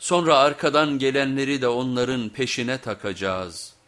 Sonra arkadan gelenleri de onların peşine takacağız.''